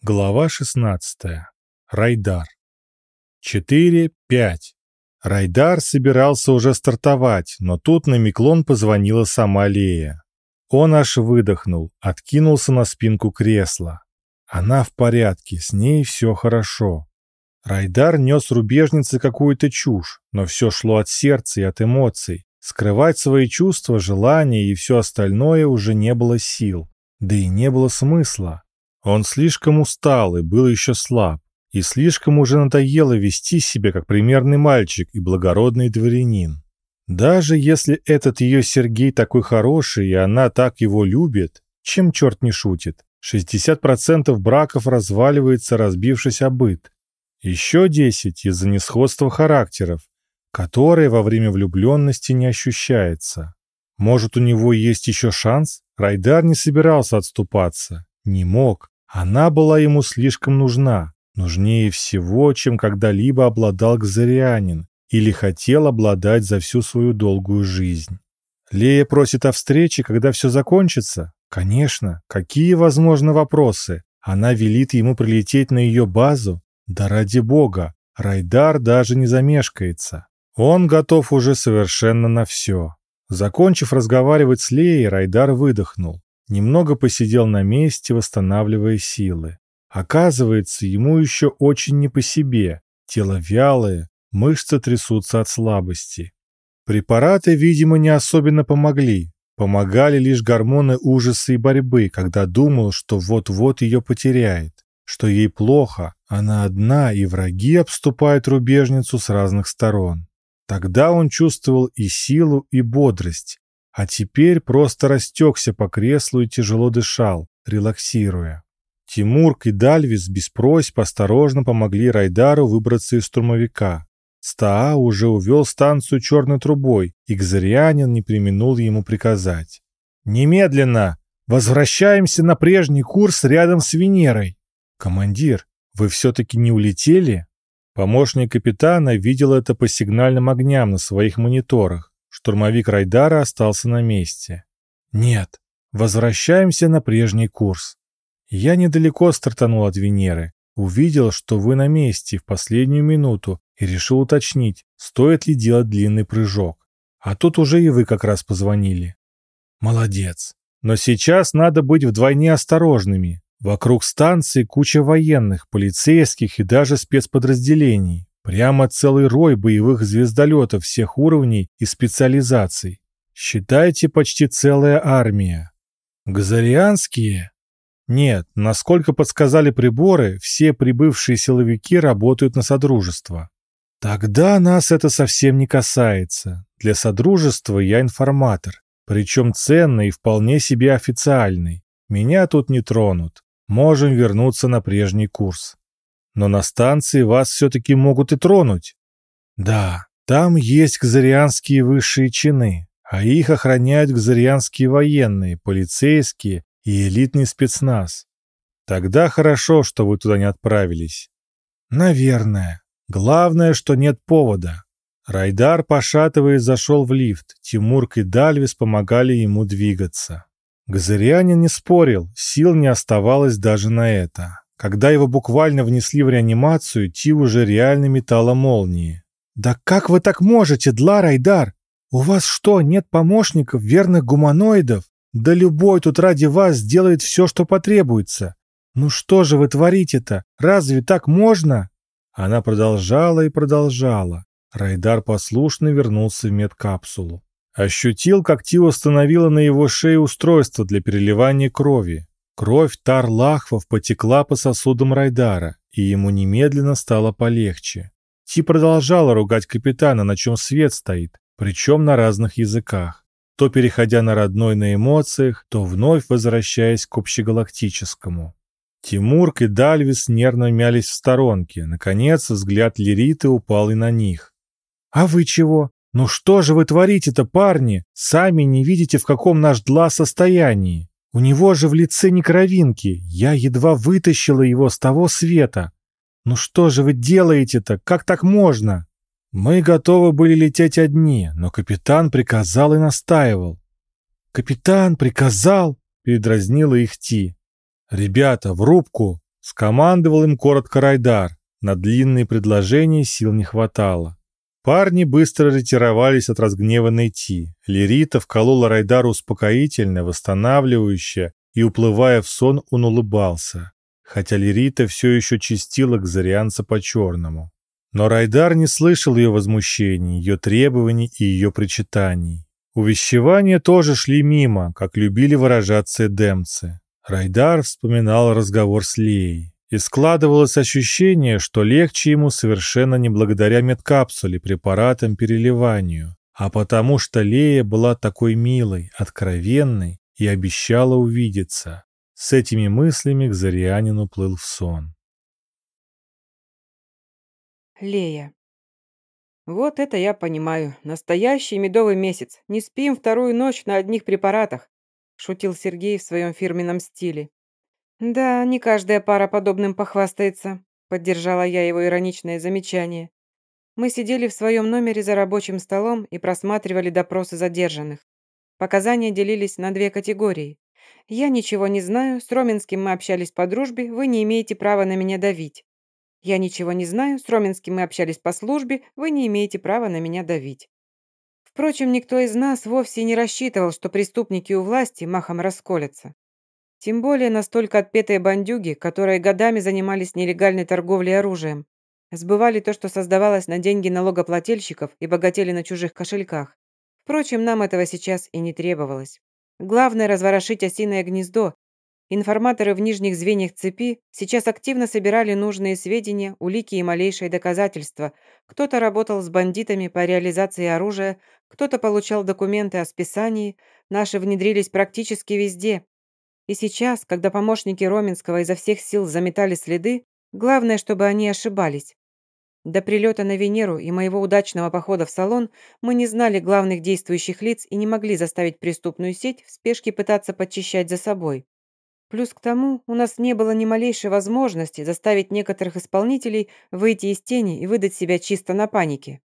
Глава 16. Райдар. 4-5. Райдар собирался уже стартовать, но тут на Миклон позвонила сама Лея. Он аж выдохнул, откинулся на спинку кресла. Она в порядке, с ней все хорошо. Райдар нес рубежнице какую-то чушь, но все шло от сердца и от эмоций. Скрывать свои чувства, желания и все остальное уже не было сил, да и не было смысла. Он слишком устал и был еще слаб, и слишком уже надоело вести себя как примерный мальчик и благородный дворянин. Даже если этот ее Сергей такой хороший, и она так его любит, чем черт не шутит, 60% браков разваливается, разбившись о быт. Еще 10 из-за несходства характеров, которое во время влюбленности не ощущается. Может, у него есть еще шанс? Райдар не собирался отступаться. Не мог. Она была ему слишком нужна, нужнее всего, чем когда-либо обладал Гзарианин или хотел обладать за всю свою долгую жизнь. Лея просит о встрече, когда все закончится? Конечно. Какие возможны вопросы? Она велит ему прилететь на ее базу? Да ради бога, Райдар даже не замешкается. Он готов уже совершенно на все. Закончив разговаривать с Леей, Райдар выдохнул. Немного посидел на месте, восстанавливая силы. Оказывается, ему еще очень не по себе. Тело вялое, мышцы трясутся от слабости. Препараты, видимо, не особенно помогли. Помогали лишь гормоны ужаса и борьбы, когда думал, что вот-вот ее потеряет, что ей плохо, она одна, и враги обступают рубежницу с разных сторон. Тогда он чувствовал и силу, и бодрость, а теперь просто растекся по креслу и тяжело дышал, релаксируя. Тимурк и Дальвис без просьб осторожно помогли Райдару выбраться из штурмовика. Стаа уже увел станцию черной трубой, и Гзарианин не применул ему приказать. «Немедленно! Возвращаемся на прежний курс рядом с Венерой!» «Командир, вы все-таки не улетели?» Помощник капитана видел это по сигнальным огням на своих мониторах. Штурмовик Райдара остался на месте. «Нет, возвращаемся на прежний курс. Я недалеко стартанул от Венеры, увидел, что вы на месте в последнюю минуту и решил уточнить, стоит ли делать длинный прыжок. А тут уже и вы как раз позвонили. Молодец. Но сейчас надо быть вдвойне осторожными. Вокруг станции куча военных, полицейских и даже спецподразделений. Прямо целый рой боевых звездолетов всех уровней и специализаций. Считайте, почти целая армия. Газарианские? Нет, насколько подсказали приборы, все прибывшие силовики работают на Содружество. Тогда нас это совсем не касается. Для Содружества я информатор, причем ценный и вполне себе официальный. Меня тут не тронут. Можем вернуться на прежний курс но на станции вас все-таки могут и тронуть. Да, там есть кзарианские высшие чины, а их охраняют кзарианские военные, полицейские и элитный спецназ. Тогда хорошо, что вы туда не отправились. Наверное. Главное, что нет повода. Райдар, пошатываясь, зашел в лифт. Тимурк и Дальвис помогали ему двигаться. Газырянин не спорил, сил не оставалось даже на это. Когда его буквально внесли в реанимацию, Ти уже реально метала молнии. «Да как вы так можете, Дла Райдар? У вас что, нет помощников, верных гуманоидов? Да любой тут ради вас сделает все, что потребуется. Ну что же вы творите-то? Разве так можно?» Она продолжала и продолжала. Райдар послушно вернулся в медкапсулу. Ощутил, как Ти установила на его шее устройство для переливания крови. Кровь Тарлахвов потекла по сосудам Райдара, и ему немедленно стало полегче. Ти продолжала ругать капитана, на чем свет стоит, причем на разных языках, то переходя на родной на эмоциях, то вновь возвращаясь к общегалактическому. Тимурк и Дальвис нервно мялись в сторонке. Наконец, взгляд Лириты упал и на них. «А вы чего? Ну что же вы творите-то, парни? Сами не видите, в каком наш Дла состоянии?» У него же в лице не кровинки. Я едва вытащила его с того света. Ну что же вы делаете-то? Как так можно? Мы готовы были лететь одни, но капитан приказал и настаивал. Капитан приказал, передразнила их Ти. Ребята, в рубку, Скомандовал им коротко Райдар. На длинные предложения сил не хватало. Парни быстро ретировались от разгневанной Ти. Лерита вколола Райдару успокоительное, восстанавливающее, и, уплывая в сон, он улыбался. Хотя Лерита все еще чистила к Зарианца по-черному. Но Райдар не слышал ее возмущений, ее требований и ее причитаний. Увещевания тоже шли мимо, как любили выражаться эдемцы. Райдар вспоминал разговор с Леей. И складывалось ощущение, что легче ему совершенно не благодаря медкапсуле, препаратам переливанию, а потому что Лея была такой милой, откровенной и обещала увидеться. С этими мыслями к Зарианину плыл в сон. Лея. Вот это я понимаю. Настоящий медовый месяц. Не спим вторую ночь на одних препаратах, шутил Сергей в своем фирменном стиле. «Да, не каждая пара подобным похвастается», — поддержала я его ироничное замечание. Мы сидели в своем номере за рабочим столом и просматривали допросы задержанных. Показания делились на две категории. «Я ничего не знаю, с Роменским мы общались по дружбе, вы не имеете права на меня давить». «Я ничего не знаю, с Роменским мы общались по службе, вы не имеете права на меня давить». Впрочем, никто из нас вовсе не рассчитывал, что преступники у власти махом расколятся. Тем более настолько отпетые бандюги, которые годами занимались нелегальной торговлей оружием. Сбывали то, что создавалось на деньги налогоплательщиков и богатели на чужих кошельках. Впрочем, нам этого сейчас и не требовалось. Главное – разворошить осиное гнездо. Информаторы в нижних звеньях цепи сейчас активно собирали нужные сведения, улики и малейшие доказательства. Кто-то работал с бандитами по реализации оружия, кто-то получал документы о списании. Наши внедрились практически везде, и сейчас, когда помощники Роменского изо всех сил заметали следы, главное, чтобы они ошибались. До прилета на Венеру и моего удачного похода в салон мы не знали главных действующих лиц и не могли заставить преступную сеть в спешке пытаться подчищать за собой. Плюс к тому, у нас не было ни малейшей возможности заставить некоторых исполнителей выйти из тени и выдать себя чисто на панике.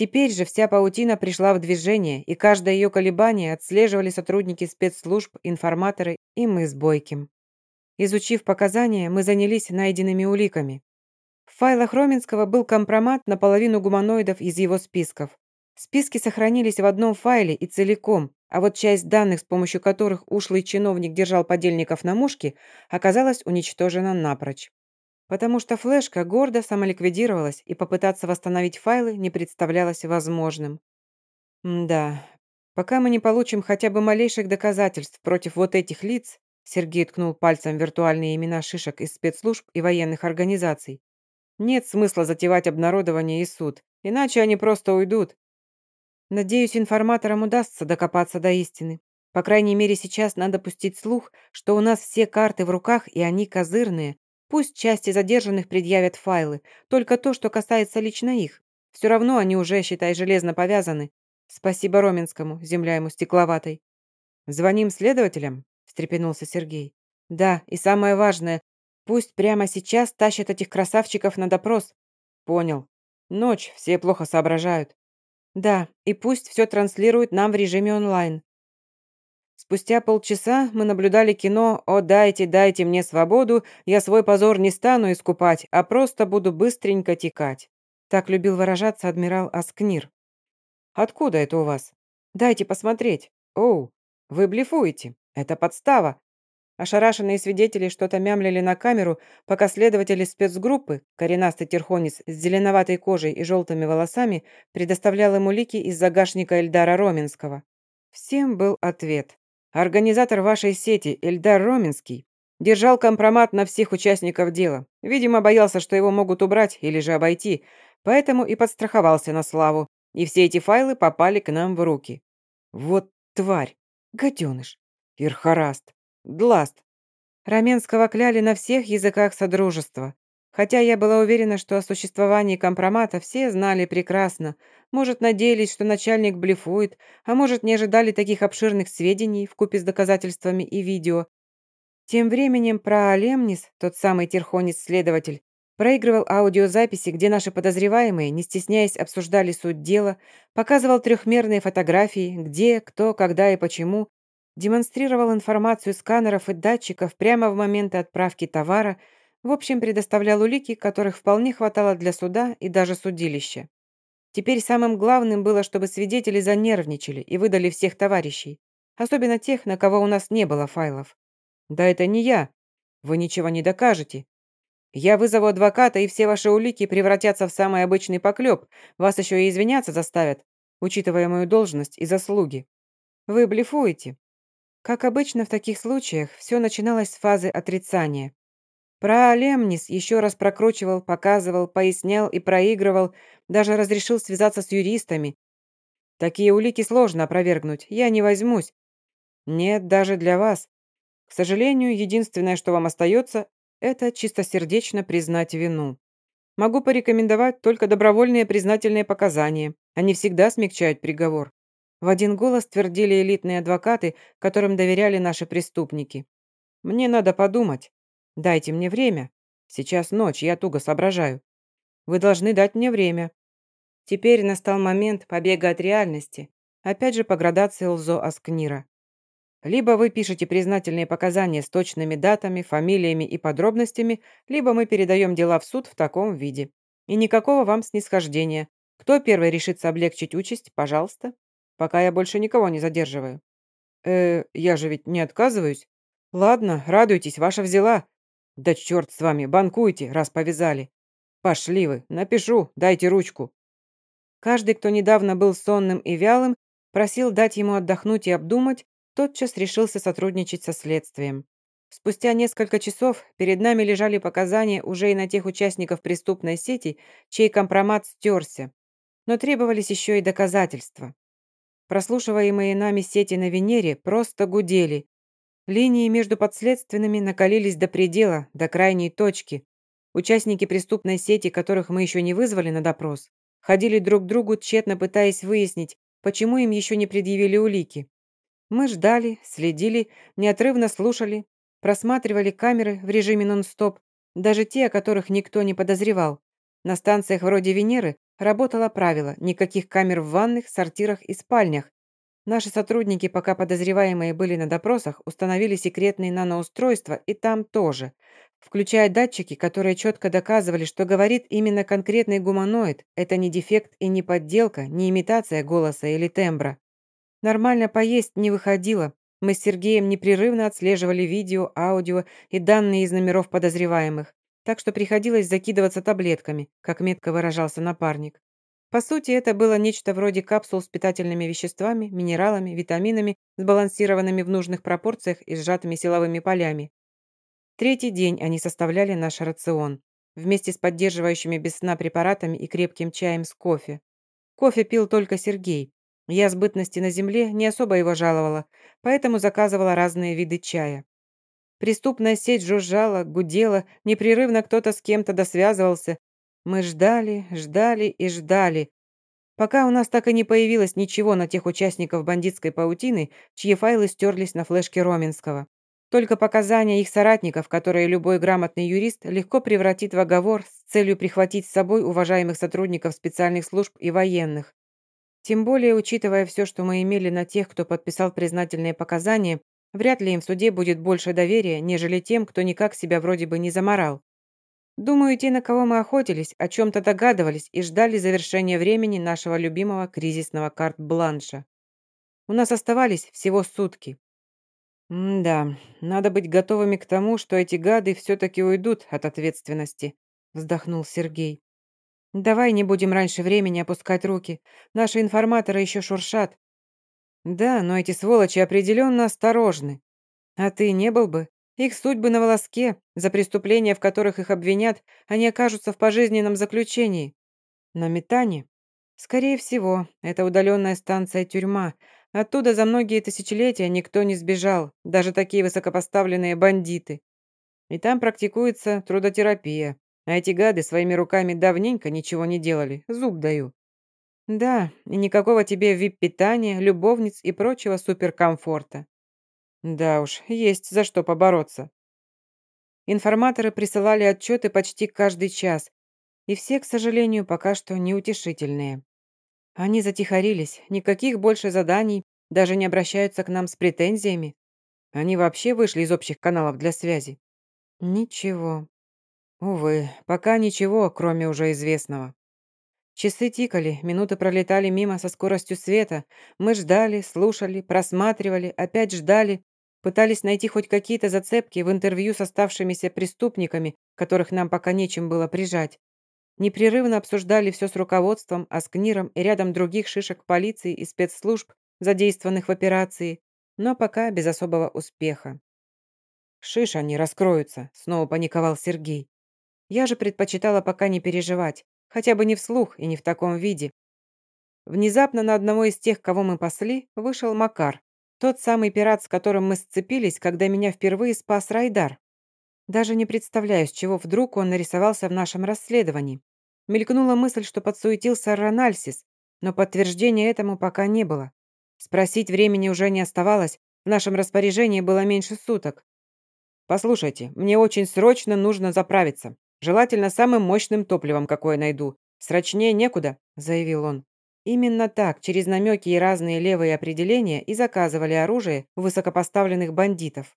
Теперь же вся паутина пришла в движение, и каждое ее колебание отслеживали сотрудники спецслужб, информаторы и мы с Бойким. Изучив показания, мы занялись найденными уликами. В файлах Роменского был компромат на половину гуманоидов из его списков. Списки сохранились в одном файле и целиком, а вот часть данных, с помощью которых ушлый чиновник держал подельников на мушке, оказалась уничтожена напрочь потому что флешка гордо самоликвидировалась, и попытаться восстановить файлы не представлялось возможным. да, пока мы не получим хотя бы малейших доказательств против вот этих лиц, Сергей ткнул пальцем виртуальные имена шишек из спецслужб и военных организаций, нет смысла затевать обнародование и суд, иначе они просто уйдут. Надеюсь, информаторам удастся докопаться до истины. По крайней мере, сейчас надо пустить слух, что у нас все карты в руках, и они козырные, Пусть части задержанных предъявят файлы, только то, что касается лично их. Все равно они уже, считай, железно повязаны. Спасибо Роменскому, земля ему стекловатой. Звоним следователям? встрепенулся Сергей. Да, и самое важное, пусть прямо сейчас тащат этих красавчиков на допрос. Понял. Ночь, все плохо соображают. Да, и пусть все транслируют нам в режиме онлайн. Спустя полчаса мы наблюдали кино «О, дайте, дайте мне свободу, я свой позор не стану искупать, а просто буду быстренько текать». Так любил выражаться адмирал Аскнир. «Откуда это у вас?» «Дайте посмотреть». «Оу, вы блефуете. Это подстава». Ошарашенные свидетели что-то мямлили на камеру, пока следователи спецгруппы, коренастый терхонец с зеленоватой кожей и желтыми волосами, предоставлял ему лики из загашника Эльдара Роменского. Всем был ответ. Организатор вашей сети, Эльдар Роменский, держал компромат на всех участников дела. Видимо, боялся, что его могут убрать или же обойти, поэтому и подстраховался на славу. И все эти файлы попали к нам в руки. Вот тварь, гаденыш, Ирхараст, Дласт. Раменского кляли на всех языках Содружества. Хотя я была уверена, что о существовании компромата все знали прекрасно. Может, надеялись, что начальник блефует, а может, не ожидали таких обширных сведений вкупе с доказательствами и видео. Тем временем про Алемнис, тот самый терхонец-следователь, проигрывал аудиозаписи, где наши подозреваемые, не стесняясь, обсуждали суть дела, показывал трехмерные фотографии, где, кто, когда и почему, демонстрировал информацию сканеров и датчиков прямо в момент отправки товара – В общем, предоставлял улики, которых вполне хватало для суда и даже судилища. Теперь самым главным было, чтобы свидетели занервничали и выдали всех товарищей, особенно тех, на кого у нас не было файлов. Да это не я. Вы ничего не докажете. Я вызову адвоката, и все ваши улики превратятся в самый обычный поклеп. Вас еще и извиняться заставят, учитывая мою должность и заслуги. Вы блефуете. Как обычно в таких случаях, все начиналось с фазы отрицания. Про Лемнис еще раз прокручивал, показывал, пояснял и проигрывал, даже разрешил связаться с юристами. Такие улики сложно опровергнуть, я не возьмусь. Нет, даже для вас. К сожалению, единственное, что вам остается, это чистосердечно признать вину. Могу порекомендовать только добровольные признательные показания. Они всегда смягчают приговор. В один голос твердили элитные адвокаты, которым доверяли наши преступники. Мне надо подумать. Дайте мне время. Сейчас ночь, я туго соображаю. Вы должны дать мне время. Теперь настал момент побега от реальности. Опять же по градации Лзо Аскнира. Либо вы пишете признательные показания с точными датами, фамилиями и подробностями, либо мы передаем дела в суд в таком виде. И никакого вам снисхождения. Кто первый решится облегчить участь, пожалуйста. Пока я больше никого не задерживаю. Э, я же ведь не отказываюсь. Ладно, радуйтесь, ваша взяла. «Да черт с вами, банкуйте, раз повязали. Пошли вы, напишу, дайте ручку». Каждый, кто недавно был сонным и вялым, просил дать ему отдохнуть и обдумать, тотчас решился сотрудничать со следствием. Спустя несколько часов перед нами лежали показания уже и на тех участников преступной сети, чей компромат стерся. Но требовались еще и доказательства. Прослушиваемые нами сети на Венере просто гудели, Линии между подследственными накалились до предела, до крайней точки. Участники преступной сети, которых мы еще не вызвали на допрос, ходили друг к другу, тщетно пытаясь выяснить, почему им еще не предъявили улики. Мы ждали, следили, неотрывно слушали, просматривали камеры в режиме нон-стоп, даже те, о которых никто не подозревал. На станциях вроде Венеры работало правило никаких камер в ванных, сортирах и спальнях, Наши сотрудники, пока подозреваемые были на допросах, установили секретные наноустройства и там тоже, включая датчики, которые четко доказывали, что говорит именно конкретный гуманоид. Это не дефект и не подделка, не имитация голоса или тембра. Нормально поесть не выходило. Мы с Сергеем непрерывно отслеживали видео, аудио и данные из номеров подозреваемых, так что приходилось закидываться таблетками, как метко выражался напарник. По сути, это было нечто вроде капсул с питательными веществами, минералами, витаминами, сбалансированными в нужных пропорциях и сжатыми силовыми полями. Третий день они составляли наш рацион, вместе с поддерживающими без сна препаратами и крепким чаем с кофе. Кофе пил только Сергей. Я с бытности на земле не особо его жаловала, поэтому заказывала разные виды чая. Преступная сеть жужжала, гудела, непрерывно кто-то с кем-то досвязывался, мы ждали, ждали и ждали, пока у нас так и не появилось ничего на тех участников бандитской паутины, чьи файлы стерлись на флешке Роменского. Только показания их соратников, которые любой грамотный юрист легко превратит в оговор с целью прихватить с собой уважаемых сотрудников специальных служб и военных. Тем более, учитывая все, что мы имели на тех, кто подписал признательные показания, вряд ли им в суде будет больше доверия, нежели тем, кто никак себя вроде бы не заморал. Думаю, те, на кого мы охотились, о чем-то догадывались и ждали завершения времени нашего любимого кризисного карт-бланша. У нас оставались всего сутки. «Да, надо быть готовыми к тому, что эти гады все-таки уйдут от ответственности», вздохнул Сергей. «Давай не будем раньше времени опускать руки. Наши информаторы еще шуршат». «Да, но эти сволочи определенно осторожны. А ты не был бы?» Их судьбы на волоске. За преступления, в которых их обвинят, они окажутся в пожизненном заключении. На метане? Скорее всего, это удаленная станция-тюрьма. Оттуда за многие тысячелетия никто не сбежал, даже такие высокопоставленные бандиты. И там практикуется трудотерапия. А эти гады своими руками давненько ничего не делали, зуб даю. Да, и никакого тебе вип-питания, любовниц и прочего суперкомфорта. Да уж, есть за что побороться. Информаторы присылали отчеты почти каждый час, и все, к сожалению, пока что неутешительные. Они затихарились, никаких больше заданий, даже не обращаются к нам с претензиями. Они вообще вышли из общих каналов для связи. Ничего. Увы, пока ничего, кроме уже известного. Часы тикали, минуты пролетали мимо со скоростью света. Мы ждали, слушали, просматривали, опять ждали, пытались найти хоть какие-то зацепки в интервью с оставшимися преступниками, которых нам пока нечем было прижать. Непрерывно обсуждали все с руководством, а с Книром и рядом других шишек полиции и спецслужб, задействованных в операции, но пока без особого успеха. «Шиш они раскроются», — снова паниковал Сергей. Я же предпочитала пока не переживать, хотя бы не вслух и не в таком виде. Внезапно на одного из тех, кого мы пасли, вышел Макар, тот самый пират, с которым мы сцепились, когда меня впервые спас Райдар. Даже не представляю, с чего вдруг он нарисовался в нашем расследовании. Мелькнула мысль, что подсуетился Рональсис, но подтверждения этому пока не было. Спросить времени уже не оставалось, в нашем распоряжении было меньше суток. «Послушайте, мне очень срочно нужно заправиться. Желательно самым мощным топливом, какое найду. Срочнее некуда», – заявил он. Именно так, через намеки и разные левые определения, и заказывали оружие у высокопоставленных бандитов.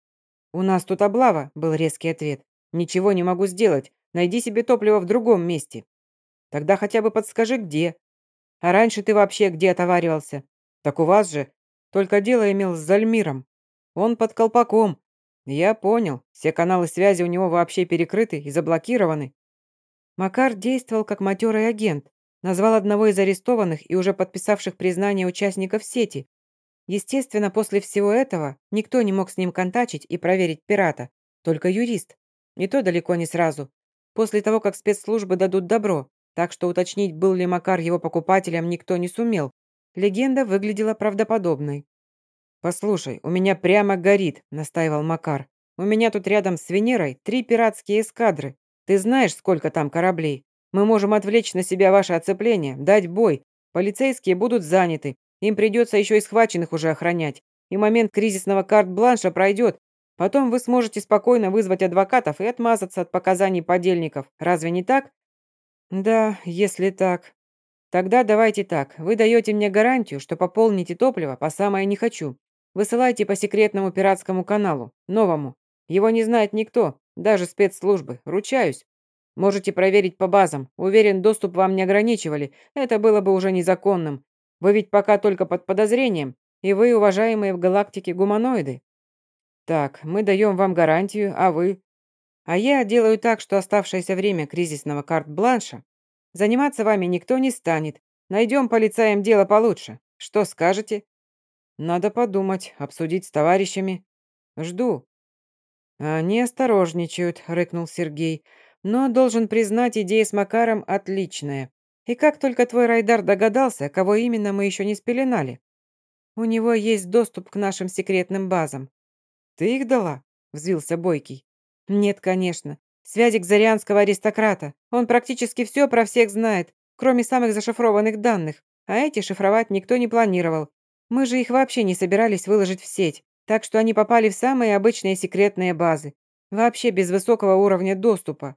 «У нас тут облава», – был резкий ответ. «Ничего не могу сделать. Найди себе топливо в другом месте». «Тогда хотя бы подскажи, где». «А раньше ты вообще где отоваривался?» «Так у вас же. Только дело имел с Зальмиром. Он под колпаком, «Я понял. Все каналы связи у него вообще перекрыты и заблокированы». Макар действовал как матерый агент, назвал одного из арестованных и уже подписавших признание участников сети. Естественно, после всего этого никто не мог с ним контачить и проверить пирата, только юрист. И то далеко не сразу. После того, как спецслужбы дадут добро, так что уточнить, был ли Макар его покупателем, никто не сумел. Легенда выглядела правдоподобной. «Послушай, у меня прямо горит», — настаивал Макар. «У меня тут рядом с Венерой три пиратские эскадры. Ты знаешь, сколько там кораблей? Мы можем отвлечь на себя ваше оцепление, дать бой. Полицейские будут заняты. Им придется еще и схваченных уже охранять. И момент кризисного карт-бланша пройдет. Потом вы сможете спокойно вызвать адвокатов и отмазаться от показаний подельников. Разве не так?» «Да, если так. Тогда давайте так. Вы даете мне гарантию, что пополните топливо по самое не хочу. Высылайте по секретному пиратскому каналу, новому. Его не знает никто, даже спецслужбы, ручаюсь. Можете проверить по базам. Уверен, доступ вам не ограничивали. Это было бы уже незаконным. Вы ведь пока только под подозрением, и вы, уважаемые в галактике гуманоиды. Так, мы даем вам гарантию, а вы? А я делаю так, что оставшееся время кризисного карт-бланша заниматься вами никто не станет. Найдем полицаям дело получше. Что скажете? Надо подумать, обсудить с товарищами. Жду. Они осторожничают, рыкнул Сергей. Но, должен признать, идея с Макаром отличная. И как только твой Райдар догадался, кого именно мы еще не спеленали? У него есть доступ к нашим секретным базам. Ты их дала? Взвился Бойкий. Нет, конечно. Связик зарианского аристократа. Он практически все про всех знает, кроме самых зашифрованных данных. А эти шифровать никто не планировал. Мы же их вообще не собирались выложить в сеть, так что они попали в самые обычные секретные базы. Вообще без высокого уровня доступа.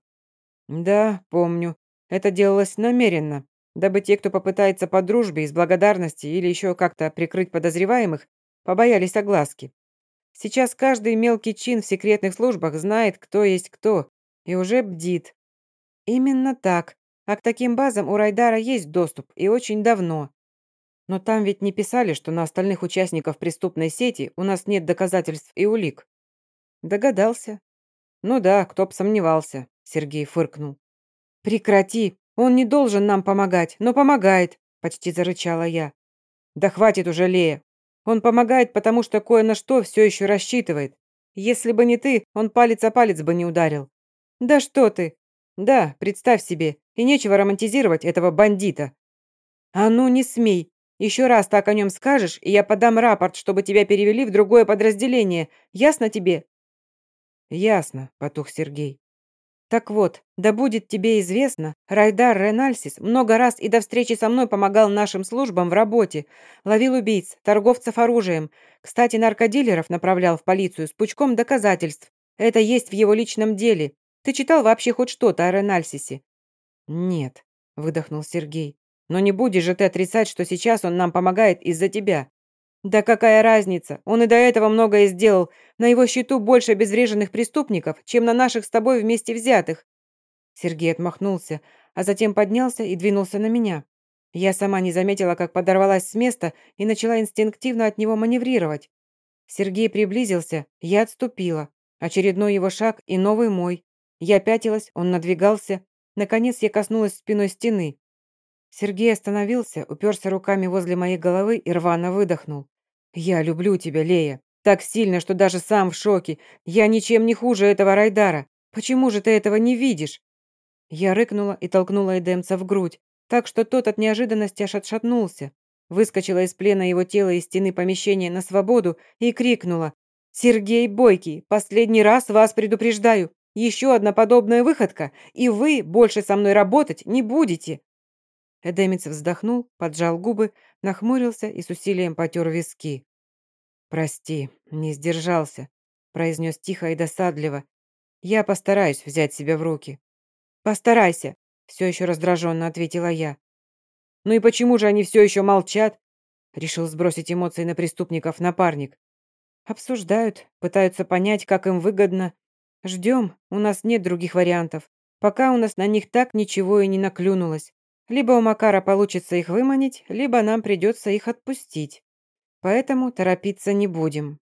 Да, помню. Это делалось намеренно, дабы те, кто попытается по дружбе, из благодарности или еще как-то прикрыть подозреваемых, побоялись огласки. Сейчас каждый мелкий чин в секретных службах знает, кто есть кто, и уже бдит. Именно так. А к таким базам у Райдара есть доступ, и очень давно. Но там ведь не писали, что на остальных участников преступной сети у нас нет доказательств и улик. Догадался. Ну да, кто б сомневался, Сергей фыркнул. Прекрати, он не должен нам помогать, но помогает, почти зарычала я. Да хватит уже, Лея. Он помогает, потому что кое на что все еще рассчитывает. Если бы не ты, он палец о палец бы не ударил. Да что ты? Да, представь себе, и нечего романтизировать этого бандита. А ну не смей, еще раз так о нем скажешь, и я подам рапорт, чтобы тебя перевели в другое подразделение. Ясно тебе?» «Ясно», — потух Сергей. «Так вот, да будет тебе известно, Райдар Ренальсис много раз и до встречи со мной помогал нашим службам в работе. Ловил убийц, торговцев оружием. Кстати, наркодилеров направлял в полицию с пучком доказательств. Это есть в его личном деле. Ты читал вообще хоть что-то о Ренальсисе?» «Нет», — выдохнул Сергей. Но не будешь же ты отрицать, что сейчас он нам помогает из-за тебя. Да какая разница? Он и до этого многое сделал. На его счету больше обезвреженных преступников, чем на наших с тобой вместе взятых. Сергей отмахнулся, а затем поднялся и двинулся на меня. Я сама не заметила, как подорвалась с места и начала инстинктивно от него маневрировать. Сергей приблизился, я отступила. Очередной его шаг и новый мой. Я пятилась, он надвигался. Наконец я коснулась спиной стены. Сергей остановился, уперся руками возле моей головы и рвано выдохнул. «Я люблю тебя, Лея. Так сильно, что даже сам в шоке. Я ничем не хуже этого Райдара. Почему же ты этого не видишь?» Я рыкнула и толкнула Эдемца в грудь, так что тот от неожиданности аж отшатнулся. Выскочила из плена его тела из стены помещения на свободу и крикнула. «Сергей Бойкий, последний раз вас предупреждаю. Еще одна подобная выходка, и вы больше со мной работать не будете!» Эдемец вздохнул, поджал губы, нахмурился и с усилием потер виски. «Прости, не сдержался», — произнес тихо и досадливо. «Я постараюсь взять себя в руки». «Постарайся», — все еще раздраженно ответила я. «Ну и почему же они все еще молчат?» Решил сбросить эмоции на преступников напарник. «Обсуждают, пытаются понять, как им выгодно. Ждем, у нас нет других вариантов. Пока у нас на них так ничего и не наклюнулось. Либо у Макара получится их выманить, либо нам придется их отпустить. Поэтому торопиться не будем.